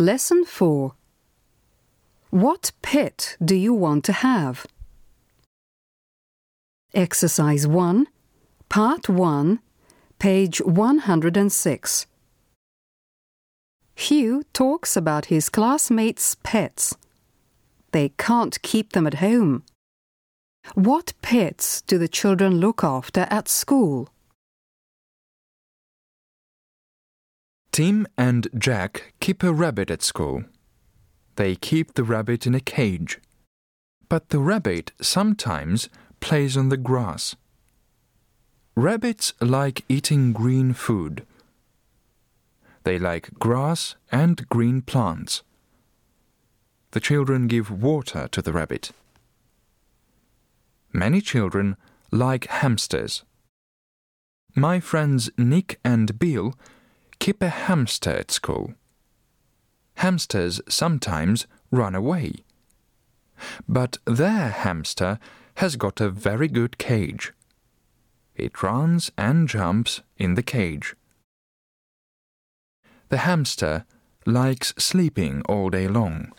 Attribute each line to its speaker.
Speaker 1: Lesson 4 What pet do you want to have? Exercise 1, Part 1, page 106. Hugh talks about his classmates' pets. They can't keep them at home. What pets do the children look after at school?
Speaker 2: Tim and Jack keep a rabbit at school. They keep the rabbit in a cage. But the rabbit sometimes plays on the grass. Rabbits like eating green food. They like grass and green plants. The children give water to the rabbit. Many children like hamsters. My friends Nick and Bill keep a hamster at school. Hamsters sometimes run away. But their hamster has got a very good cage. It runs and jumps in the cage. The hamster likes sleeping all day long.